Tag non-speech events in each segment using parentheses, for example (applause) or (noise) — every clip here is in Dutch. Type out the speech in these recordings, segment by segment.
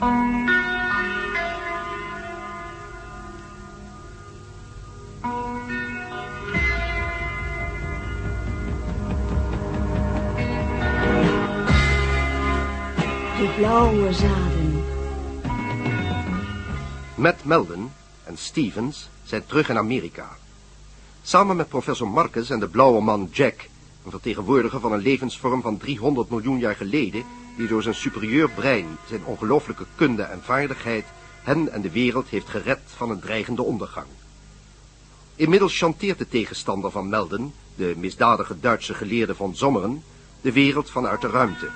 De blauwe zaden. Matt Melden en Stevens zijn terug in Amerika. Samen met professor Marcus en de blauwe man Jack, een vertegenwoordiger van een levensvorm van 300 miljoen jaar geleden, die door zijn superieur brein, zijn ongelooflijke kunde en vaardigheid, hen en de wereld heeft gered van een dreigende ondergang. Inmiddels chanteert de tegenstander van Melden, de misdadige Duitse geleerde van Sommeren, de wereld vanuit de ruimte.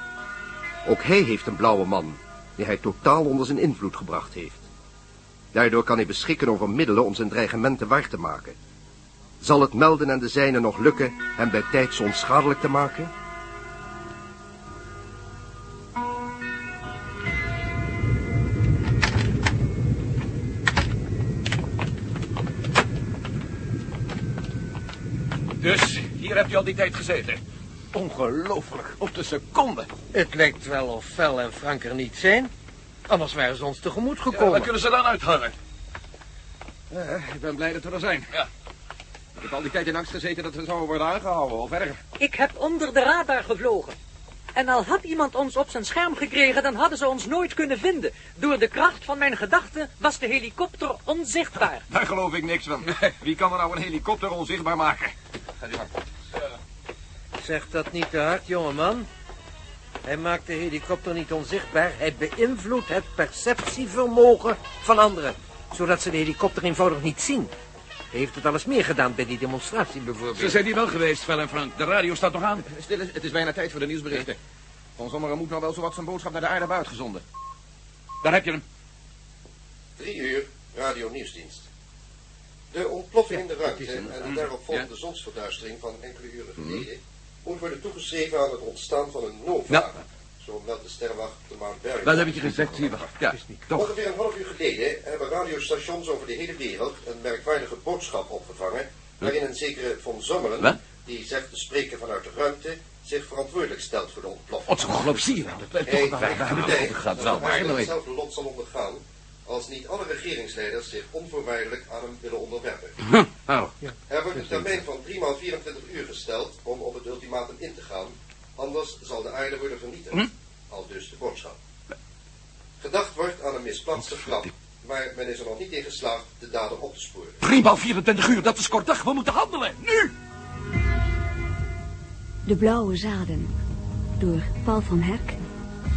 Ook hij heeft een blauwe man, die hij totaal onder zijn invloed gebracht heeft. Daardoor kan hij beschikken over middelen om zijn dreigementen waar te maken. Zal het Melden en de zijnen nog lukken hem bij tijds onschadelijk te maken? Hier hebt u al die tijd gezeten. Ongelooflijk, op de seconde. Het lijkt wel of Fel en Frank er niet zijn. Anders waren ze ons tegemoet Ja, gekomen. waar kunnen ze dan uithangen? ik ben blij dat we er zijn. Ja. Ik heb al die tijd in angst gezeten dat we zouden worden aangehouden, of erger. Ik heb onder de radar gevlogen. En al had iemand ons op zijn scherm gekregen, dan hadden ze ons nooit kunnen vinden. Door de kracht van mijn gedachten was de helikopter onzichtbaar. Daar geloof ik niks van. Wie kan er nou een helikopter onzichtbaar maken? Ga die gang. Zeg dat niet te hard, jongeman. Hij maakt de helikopter niet onzichtbaar. Hij beïnvloedt het perceptievermogen van anderen. Zodat ze de helikopter eenvoudig niet zien. Hij heeft het alles meer gedaan bij die demonstratie bijvoorbeeld. Ze zijn hier wel geweest, Vel en Frank. De radio staat nog aan. Stil eens, het is bijna tijd voor de nieuwsberichten. Van Sommeren moet nou wel zowat zijn boodschap naar de aarde hebben uitgezonden. Daar heb je hem. Drie uur, radio nieuwsdienst. De ontploffing in de ruimte en de daarop volgende zonsverduistering van enkele uren geleden moet worden toegeschreven aan het ontstaan van een nova. Nou. Zo meldt de sterrenwacht op de Mount Berry. Dat heb ik je gezegd, zie je wel. Ja, toch. Ongeveer een half uur geleden hebben radiostations over de hele wereld een merkwaardige boodschap opgevangen, waarin een zekere Von Sommeren, Wat? die zegt te spreken vanuit de ruimte, zich verantwoordelijk stelt voor de ontploffing. Wat zo'n geloof zie je wel. Dat toch gehad. dat Wel, hij maar nooit. hetzelfde lot zal ondergaan als niet alle regeringsleiders zich onvoorwaardelijk aan hem willen onderwerpen. Oh. Er wordt een termijn van 3 maal 24 uur gesteld om op het ultimatum in te gaan, anders zal de aarde worden vernietigd. Hm? Al dus de boodschap. Gedacht wordt aan een misplaatste grap, maar men is er nog niet in geslaagd de dader op te sporen. Prima 24 uur, dat is kort dag. We moeten handelen. Nu! De blauwe zaden. Door Paul van Herk.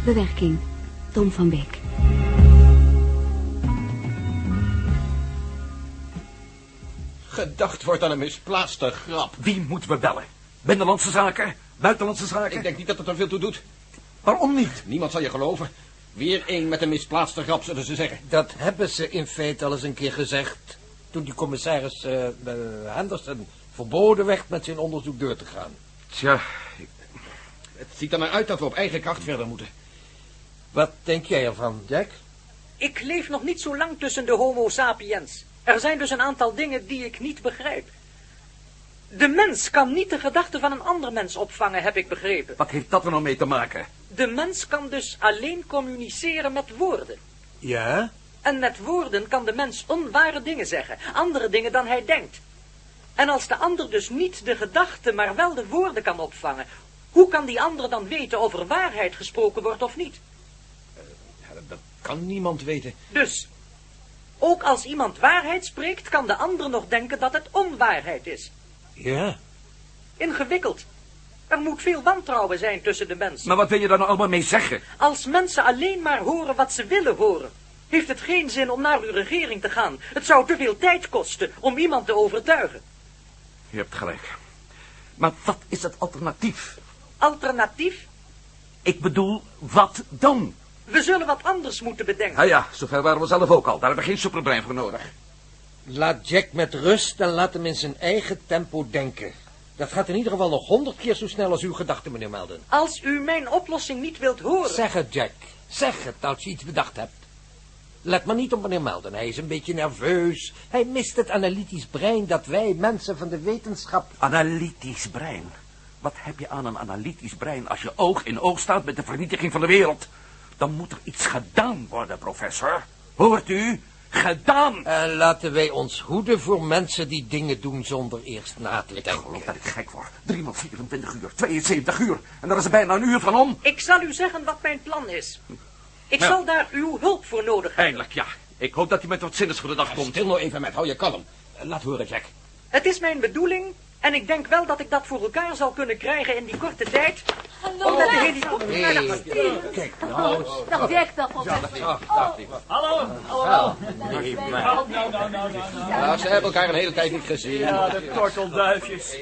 Bewerking Tom van Beek. Gedacht wordt aan een misplaatste grap. Wie moeten we bellen? Binnenlandse zaken? Buitenlandse zaken? Ik denk niet dat het er veel toe doet. Waarom niet? Niemand zal je geloven. Weer één met een misplaatste grap, zullen ze zeggen. Dat hebben ze in feite al eens een keer gezegd. Toen die commissaris eh, eh, Henderson verboden werd met zijn onderzoek door te gaan. Tja, Het ziet er naar uit dat we op eigen kracht verder moeten. Wat denk jij ervan, Jack? Ik leef nog niet zo lang tussen de homo sapiens. Er zijn dus een aantal dingen die ik niet begrijp. De mens kan niet de gedachten van een ander mens opvangen, heb ik begrepen. wat heeft dat er nou mee te maken? De mens kan dus alleen communiceren met woorden. Ja? En met woorden kan de mens onware dingen zeggen, andere dingen dan hij denkt. En als de ander dus niet de gedachten, maar wel de woorden kan opvangen, hoe kan die ander dan weten of er waarheid gesproken wordt of niet? Dat kan niemand weten. Dus, ook als iemand waarheid spreekt, kan de ander nog denken dat het onwaarheid is. Ja. Ingewikkeld. Er moet veel wantrouwen zijn tussen de mensen. Maar wat wil je daar nou allemaal mee zeggen? Als mensen alleen maar horen wat ze willen horen, heeft het geen zin om naar uw regering te gaan. Het zou te veel tijd kosten om iemand te overtuigen. Je hebt gelijk. Maar wat is het alternatief? Alternatief? Ik bedoel, wat dan? We zullen wat anders moeten bedenken. Nou ja, zover waren we zelf ook al. Daar hebben we geen superbrein voor nodig. Laat Jack met rust en laat hem in zijn eigen tempo denken. Dat gaat in ieder geval nog honderd keer zo snel als uw gedachten, meneer Melden. Als u mijn oplossing niet wilt horen... Zeg het, Jack. Zeg het als je iets bedacht hebt. Let maar niet op meneer Melden. Hij is een beetje nerveus. Hij mist het analytisch brein dat wij mensen van de wetenschap... Analytisch brein. Wat heb je aan een analytisch brein als je oog in oog staat met de vernietiging van de wereld? Dan moet er iets gedaan worden, professor. Hoort u? Gedaan! En laten wij ons hoeden voor mensen die dingen doen zonder eerst na te Ik denken. geloof dat ik gek word. 3 maal 24 uur, 72 uur. En daar is er bijna een uur van om. Ik zal u zeggen wat mijn plan is. Ik Nou. zal daar uw hulp voor nodig hebben. Eindelijk, ja. Ik hoop dat hij met wat zinnigs voor de dag komt. Stil nou even met, hou je kalm. Eh, Laat horen, Jack. Het is mijn bedoeling, en ik denk wel dat ik dat voor elkaar zal kunnen krijgen in die korte tijd, Hallo, helikopter naar de Steve. Kijk, Dag Jack, dag professor. nou, ze hebben elkaar een hele tijd niet gezien. Ja, de tortelduifjes.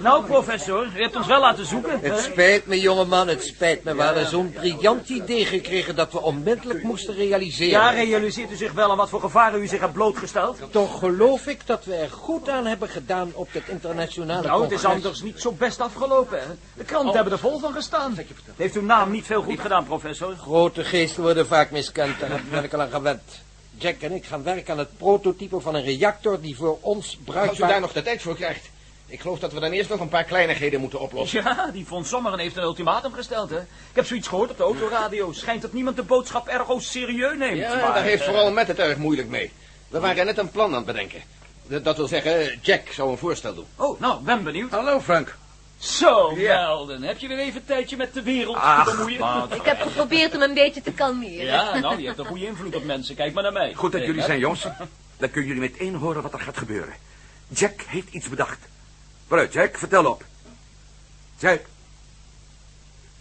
Nou, professor, u hebt ons wel laten zoeken. Het spijt me, jongeman, het spijt me. We hadden zo'n briljant idee gekregen dat we onmiddellijk moesten realiseren. Ja, realiseert u zich wel aan wat voor gevaren u zich hebt blootgesteld? Toch geloof ik dat we er goed aan hebben gedaan op dit internationale Nou, het is anders niet zo best afgelopen, hè? De kranten hebben er vol van gestaan. Heeft uw naam niet veel goed gedaan, professor? Grote geesten worden vaak miskend, daar ben ik al aan gewend. Jack en ik gaan werken aan het prototype van een reactor die voor ons Als u bruikbaar... daar nog de tijd voor krijgt. Ik geloof dat we dan eerst nog een paar kleinigheden moeten oplossen. Ja, die von Sommeren heeft een ultimatum gesteld, hè? Ik heb zoiets gehoord op de autoradio. Schijnt dat niemand de boodschap erg serieus neemt. Ja, maar, daar heeft eh, vooral met het erg moeilijk mee. We waren net een plan aan het bedenken. Dat wil zeggen, Jack zou een voorstel doen. Oh, nou, ben benieuwd. Hallo, Frank. Zo, Melden. Heb je weer even een tijdje met de wereld te bemoeien? Ik heb geprobeerd hem een beetje te kalmeren. Ja, nou, die heeft een goede invloed op mensen. Kijk maar naar mij. Goed dat Nee, jullie hè? zijn, jongens. Dan kunnen jullie meteen horen wat er gaat gebeuren. Jack heeft iets bedacht. Vooruit, Jack, vertel op. Jack.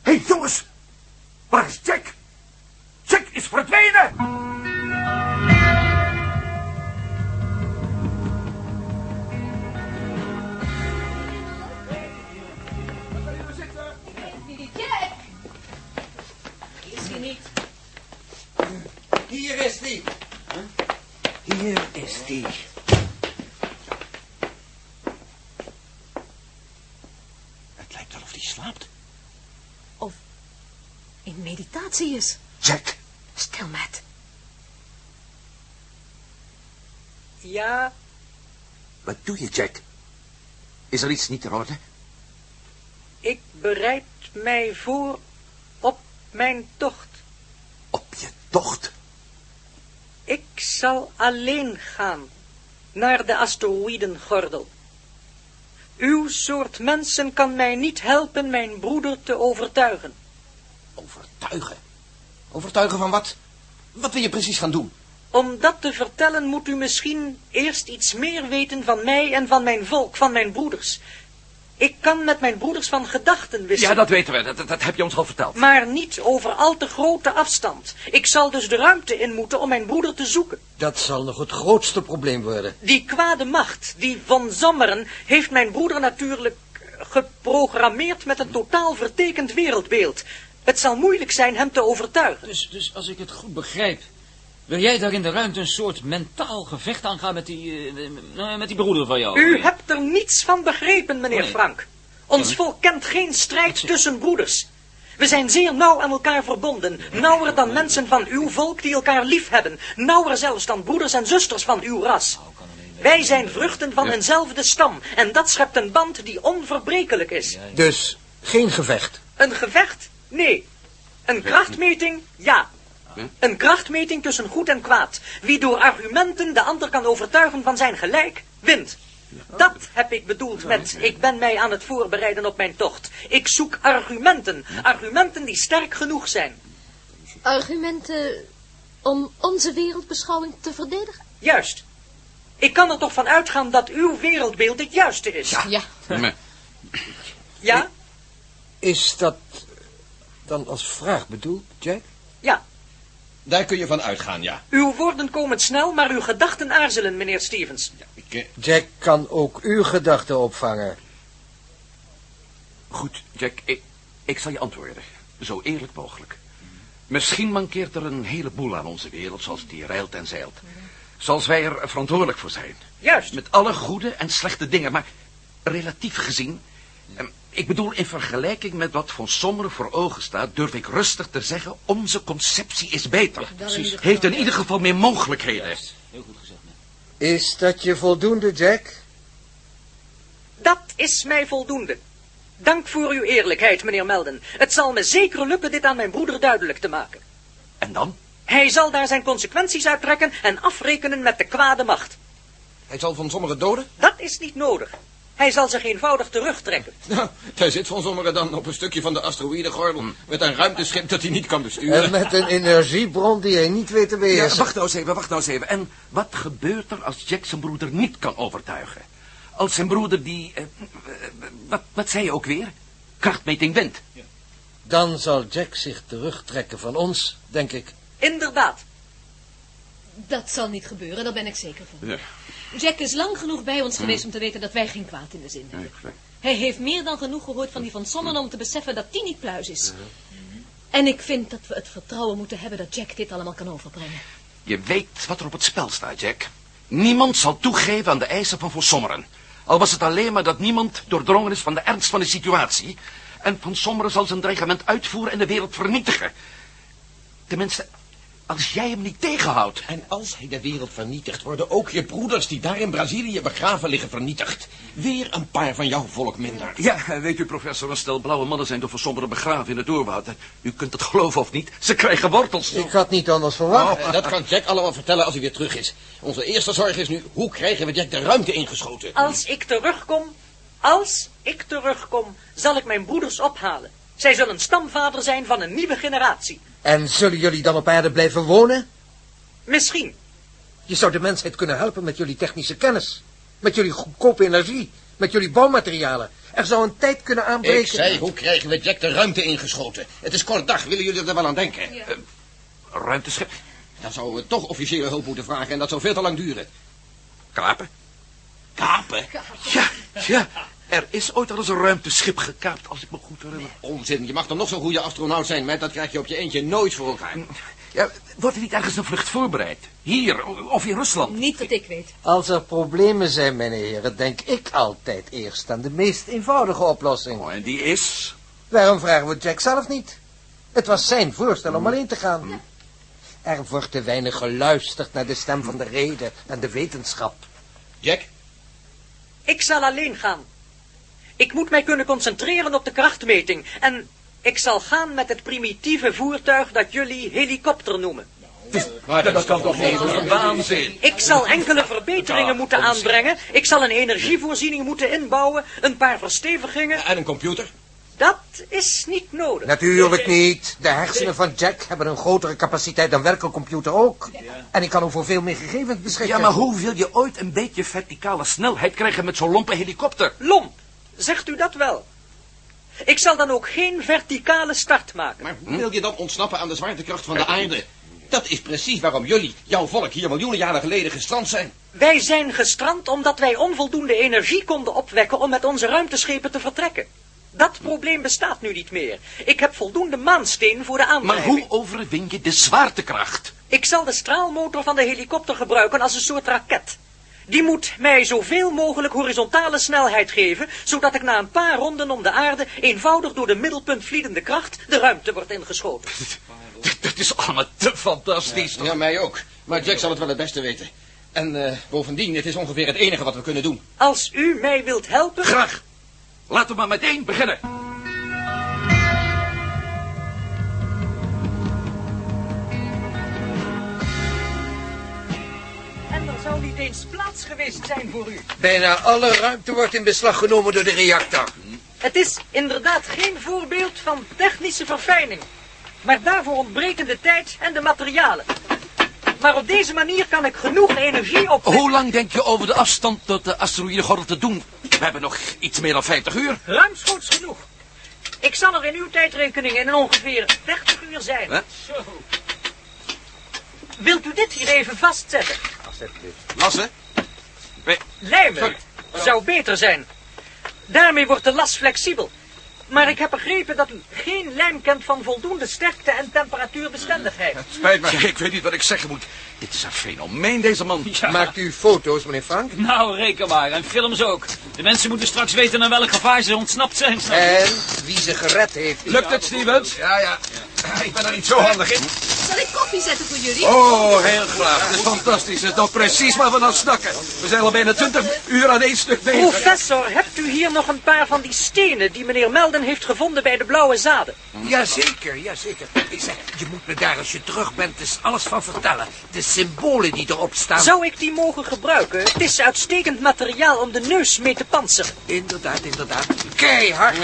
Hey, jongens! Waar is Jack? Jack is verdwenen! Jack! Is hij niet? Hier is die. Hier is die. Het lijkt wel of hij slaapt. Of in meditatie is. Jack. Stil, Matt. Ja, Wat doe je, Jack? Is er iets niet in orde? ik bereid mij voor op mijn tocht. Op je tocht? Ik zal alleen gaan naar de asteroïdengordel. Uw soort mensen kan mij niet helpen mijn broeder te overtuigen. Overtuigen? Overtuigen van wat? Wat wil je precies gaan doen? Om dat te vertellen moet u misschien eerst iets meer weten van mij en van mijn volk, van mijn broeders. Ik kan met mijn broeders van gedachten wisselen. Ja, dat weten we. Dat, dat, dat heb je ons al verteld. Maar niet over al te grote afstand. Ik zal dus de ruimte in moeten om mijn broeder te zoeken. Dat zal nog het grootste probleem worden. Die kwade macht, die von Sommeren, heeft mijn broeder natuurlijk geprogrammeerd met een totaal vertekend wereldbeeld. Het zal moeilijk zijn hem te overtuigen. Dus, dus als ik het goed begrijp, wil jij daar in de ruimte een soort mentaal gevecht aangaan met die, eh, met die broeder van jou? U hebt er niets van begrepen, meneer Oh, nee. Frank. Ons volk kent geen strijd tussen broeders. We zijn zeer nauw aan elkaar verbonden. Nauwer dan mensen van uw volk die elkaar lief hebben. Nauwer zelfs dan broeders en zusters van uw ras. Wij zijn vruchten van eenzelfde stam. En dat schept een band die onverbrekelijk is. Dus geen gevecht. Een gevecht? Nee. Een krachtmeting? Ja. Een krachtmeting tussen goed en kwaad. Wie door argumenten de ander kan overtuigen van zijn gelijk, wint. Dat heb ik bedoeld met ik ben mij aan het voorbereiden op mijn tocht. Ik zoek argumenten. Argumenten die sterk genoeg zijn. Argumenten om onze wereldbeschouwing te verdedigen? Juist. Ik kan er toch van uitgaan dat uw wereldbeeld het juiste is. Ja. Ja? Is dat dan als vraag bedoeld, Jack? Ja. Daar kun je van uitgaan, ja. Uw woorden komen snel, maar uw gedachten aarzelen, meneer Stevens. Ik, eh, Jack kan ook uw gedachten opvangen. Goed, Jack, ik, ik zal je antwoorden. Zo eerlijk mogelijk. Misschien mankeert er een heleboel aan onze wereld, zoals die reilt en zeilt. Zoals wij er verantwoordelijk voor zijn. Juist. Met alle goede en slechte dingen, maar relatief gezien... Ik bedoel, in vergelijking met wat van sommeren voor ogen staat... durf ik rustig te zeggen, onze conceptie is beter. precies. Heeft in ieder geval meer mogelijkheden. Heel goed gezegd, man. Is dat je voldoende, Jack? Dat is mij voldoende. Dank voor uw eerlijkheid, meneer Melden. Het zal me zeker lukken dit aan mijn broeder duidelijk te maken. En dan? Hij zal daar zijn consequenties uit trekken en afrekenen met de kwade macht. Hij zal van sommigen doden? Dat is niet nodig. Hij zal zich eenvoudig terugtrekken. (laughs) Nou, hij zit van sommigen dan op een stukje van de asteroïdengordel... met een ruimteschip dat hij niet kan besturen. En met een energiebron die hij niet weet te Ja, beheersen. wacht nou eens even, wacht nou eens even. En wat gebeurt er als Jack zijn broeder niet kan overtuigen? Als zijn broeder die... eh, eh, wat, wat zei je ook weer? Krachtmeting wint. Dan zal Jack zich terugtrekken van ons, denk ik. Inderdaad. Dat zal niet gebeuren, daar ben ik zeker van. Ja. Jack is lang genoeg bij ons geweest om te weten dat wij geen kwaad in de zin hebben. Hij heeft meer dan genoeg gehoord van die van Sommen om te beseffen dat die niet pluis is. En ik vind dat we het vertrouwen moeten hebben dat Jack dit allemaal kan overbrengen. Je weet wat er op het spel staat, Jack. Niemand zal toegeven aan de eisen van Van Sommeren. Al was het alleen maar dat niemand doordrongen is van de ernst van de situatie. En Van Sommeren zal zijn dreigement uitvoeren en de wereld vernietigen. Tenminste, als jij hem niet tegenhoudt. En als hij de wereld vernietigt, worden ook je broeders die daar in Brazilië begraven liggen vernietigd. Weer een paar van jouw volk minder. Ja, weet u, professor, een stel blauwe mannen zijn door Van Sommeren begraven in het oerwoud. U kunt het geloven of niet, ze krijgen wortels. Ik had niet anders verwacht. Oh, dat kan Jack allemaal vertellen als hij weer terug is. Onze eerste zorg is nu, hoe krijgen we Jack de ruimte ingeschoten? Als ik terugkom, als ik terugkom, zal ik mijn broeders ophalen. Zij zullen stamvader zijn van een nieuwe generatie. En zullen jullie dan op aarde blijven wonen? Misschien. Je zou de mensheid kunnen helpen met jullie technische kennis. Met jullie goedkope energie. Met jullie bouwmaterialen. Er zou een tijd kunnen aanbreken... Ik zei, hoe krijgen we Jack de ruimte ingeschoten? Het is kort dag, willen jullie er wel aan denken? Eh, ruimteschip, Dan zouden we toch officiële hulp moeten vragen en dat zou veel te lang duren. kapen. Kapen? Ja, ja. Er is ooit al eens een ruimteschip gekaapt, als ik me goed herinner. Onzin, je mag dan nog zo'n goede astronaut zijn, maar dat krijg je op je eentje nooit voor elkaar. Ja, wordt er niet ergens een vlucht voorbereid? Hier, of in Rusland? Niet dat ik weet. Als er problemen zijn, mijn heren, denk ik altijd eerst aan de meest eenvoudige oplossing. Oh, en die is... Waarom vragen we Jack zelf niet? Het was zijn voorstel om alleen te gaan. Er wordt te weinig geluisterd naar de stem van de reden en de wetenschap. Jack, Ik zal alleen gaan. Ik moet mij kunnen concentreren op de krachtmeting. En ik zal gaan met het primitieve voertuig dat jullie helikopter noemen. maar dat, kan toch niet? Waanzin. Ik zal enkele verbeteringen moeten aanbrengen. Ik zal een energievoorziening moeten inbouwen. Een paar verstevigingen. En een computer? Dat is niet nodig. Natuurlijk niet. De hersenen van Jack hebben een grotere capaciteit dan welke computer ook. En ik kan over veel meer gegevens beschikken. Ja, maar hoe wil je ooit een beetje verticale snelheid krijgen met zo'n lompe helikopter? Lomp, zegt u dat wel? Ik zal dan ook geen verticale start maken. Maar wil je dan ontsnappen aan de zwaartekracht van de aarde? Dat is precies waarom jullie, jouw volk, hier miljoenen jaren geleden gestrand zijn. Wij zijn gestrand omdat wij onvoldoende energie konden opwekken om met onze ruimteschepen te vertrekken. Dat probleem bestaat nu niet meer. Ik heb voldoende maansteen voor de Maar aandrijving. hoe overwin je de zwaartekracht? Ik zal de straalmotor van de helikopter gebruiken als een soort raket. Die moet mij zoveel mogelijk horizontale snelheid geven, zodat ik na een paar ronden om de aarde eenvoudig door de middelpunt vliedende kracht de ruimte wordt ingeschoten. (laughs) Dat is allemaal te fantastisch. Ja, mij ook. Maar Jack zal het wel het beste weten. En eh, bovendien, het is ongeveer het enige wat we kunnen doen. Als u mij wilt helpen... Graag. Laten we maar meteen beginnen. Eens plaats geweest zijn voor u. Bijna alle ruimte wordt in beslag genomen door de reactor. Het is inderdaad geen voorbeeld van technische verfijning. Maar daarvoor ontbreken de tijd en de materialen. Maar op deze manier kan ik genoeg energie op... Hoe lang denk je over de afstand tot de asteroïdegordel te doen? We hebben nog iets meer dan 50 uur. Ruimschoots genoeg. Ik zal er in uw tijdrekening in ongeveer 30 uur zijn. Hè? Wilt u dit hier even vastzetten? Lassen? Lijmen zou beter zijn. Daarmee wordt de las flexibel. Maar ik heb begrepen dat u geen lijm kent van voldoende sterkte en temperatuurbestendigheid. Spijt me. Ik weet niet wat ik zeggen moet. Dit is een fenomeen, deze man. Maakt u foto's, meneer Frank? Nou, reken maar. En films ook. De mensen moeten straks weten aan welk gevaar ze ontsnapt zijn. En wie ze gered heeft. Lukt het, Stevens? Ja, ja. Ik ben er niet zo handig in. Zal ik koffie zetten voor jullie? Oh, heel graag. Het is fantastisch. Het is precies maar van aan snakken. We zijn al bijna twintig uur aan één stuk bezig. Professor, hebt u hier nog een paar van die stenen die meneer Melden heeft gevonden bij de blauwe zaden? Jazeker, jazeker. Ik zeg, je moet me daar als je terug bent dus alles van vertellen. De symbolen die erop staan. Zou ik die mogen gebruiken? Het is uitstekend materiaal om de neus mee te panseren. Inderdaad, inderdaad. Keihard.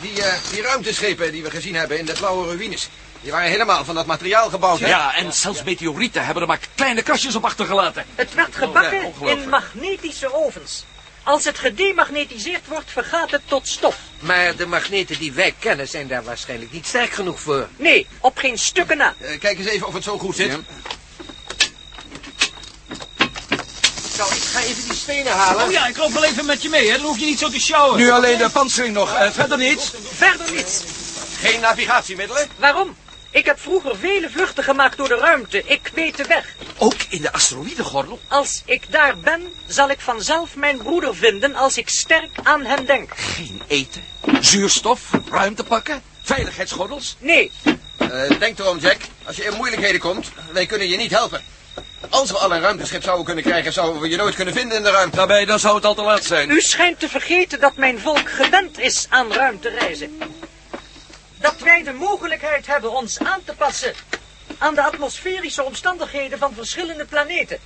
Die, eh, die ruimteschepen die we gezien hebben in de blauwe ruïnes... die waren helemaal van dat materiaal gebouwd, hè? Ja, en zelfs meteorieten hebben er maar kleine kastjes op achtergelaten. Het werd gebakken Ja, ongelooflijk. in magnetische ovens. Als het gedemagnetiseerd wordt, vergaat het tot stof. Maar de magneten die wij kennen zijn daar waarschijnlijk niet sterk genoeg voor. Nee, op geen stukken na. Eh, kijk eens even of het zo goed zit. Zo, ik ga even die stenen halen. Oh ja, ik loop wel even met je mee, hè. Dan hoef je niet zo te sjouwen. Nu alleen de pansering nog. Eh, verder niets. Verder niets. Geen navigatiemiddelen? Waarom? Ik heb vroeger vele vluchten gemaakt door de ruimte. Ik weet de weg. Ook in de asteroïdengordel. Als ik daar ben, zal ik vanzelf mijn broeder vinden als ik sterk aan hem denk. Geen eten, zuurstof, ruimtepakken, veiligheidsgordels. Nee, Eh, denk erom, Jack. Als je in moeilijkheden komt, wij kunnen je niet helpen. Als we al een ruimteschip zouden kunnen krijgen, zouden we je nooit kunnen vinden in de ruimte. Daarbij, dan zou het al te laat zijn. u schijnt te vergeten dat mijn volk gewend is aan ruimtereizen. Wij de mogelijkheid hebben ons aan te passen aan de atmosferische omstandigheden van verschillende planeten.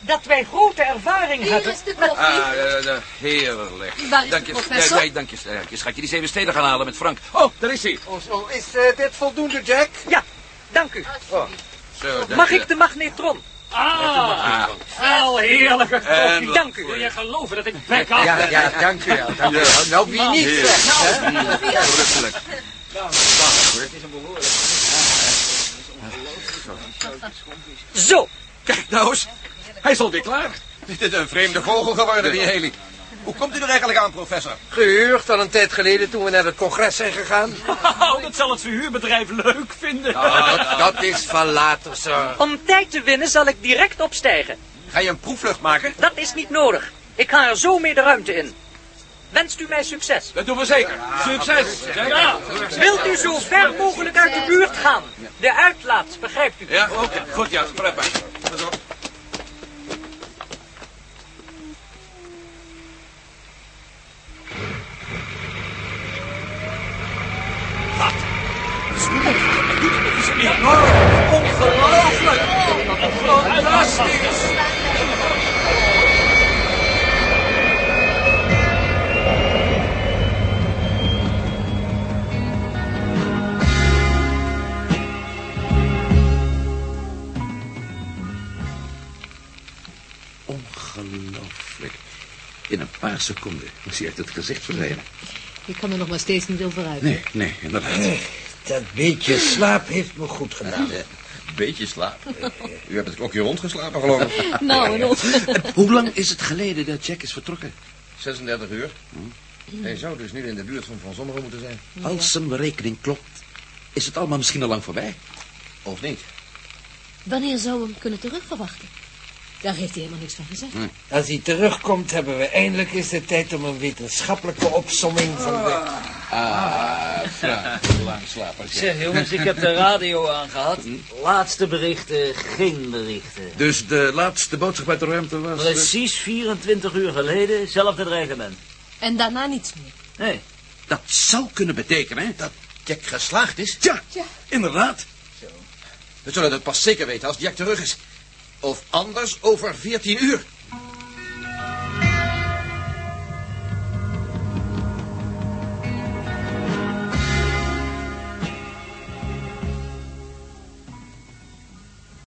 Dat wij grote ervaring Hier hebben is de met... koffie. Ah, eh, eh, heerlijk. Waar is dank de je, professor? Ja, ja, dank je, dank je, schatje. Die zeven steden gaan halen met Frank. Oh, daar is hij. Oh, is eh, dit voldoende, Jack? Ja, dank u. Zo, dank Mag je. ik de magnetron? Ah, wel heerlijke koffie. Dank u. Wil je geloven dat ik bek af? Ja, ja, dank u wel. Dank u wel. Nou, wie niet Heerlijk. zegt, hè? Verrukkelijk. Zo, Kijk nou eens. Hij is alweer klaar. Dit is een vreemde vogel geworden, die Haley. Hoe komt u er eigenlijk aan, professor? Gehuurd al een tijd geleden toen we naar het congres zijn gegaan. (laughs) Oh, dat zal het verhuurbedrijf leuk vinden. dat, dat is van later, zo. om tijd te winnen zal ik direct opstijgen. Ga je een proefvlucht maken? Dat is niet nodig. Ik ga er zo mee de ruimte in. Wenst u mij succes? Dat doen we zeker. Succes. Ja. Wilt u zo ver mogelijk uit de buurt gaan? De uitlaat, begrijpt u? Ja, oké. Goed, ja. Preppa. Pas op. Ongelooflijk! Fantastisch. Ongelooflijk. In een paar seconden was hij uit het gezicht verdwenen. Ik kan er nog maar steeds niet over uit. Nee, nee, inderdaad. Dat beetje slaap heeft me goed gedaan. Beetje slaap. U hebt het klokje rondgeslapen, geloof ik. (laughs) Nou, en. Hoe lang is het geleden dat Jack is vertrokken? 36 uur. Hij zou dus nu in de buurt van Van Sommeren moeten zijn. Als zijn berekening klopt, is het allemaal misschien al lang voorbij. Of niet? Wanneer zou we hem kunnen terugverwachten? Daar heeft hij helemaal niks van gezegd. Als hij terugkomt, hebben we eindelijk eens de tijd om een wetenschappelijke opsomming van de... Ah, ja, (laughs) langslapers. ja. Zeg jongens, ik heb de radio aangehad. Laatste berichten, geen berichten. Dus de laatste boodschap uit de ruimte was... eh, Precies 24 uur geleden, zelfde dreigement. En daarna niets meer. Nee, Dat zou kunnen betekenen, hè? Dat Jack geslaagd is? Ja, Tja. inderdaad. We zullen het pas zeker weten als Jack terug is. Of anders over 14 uur.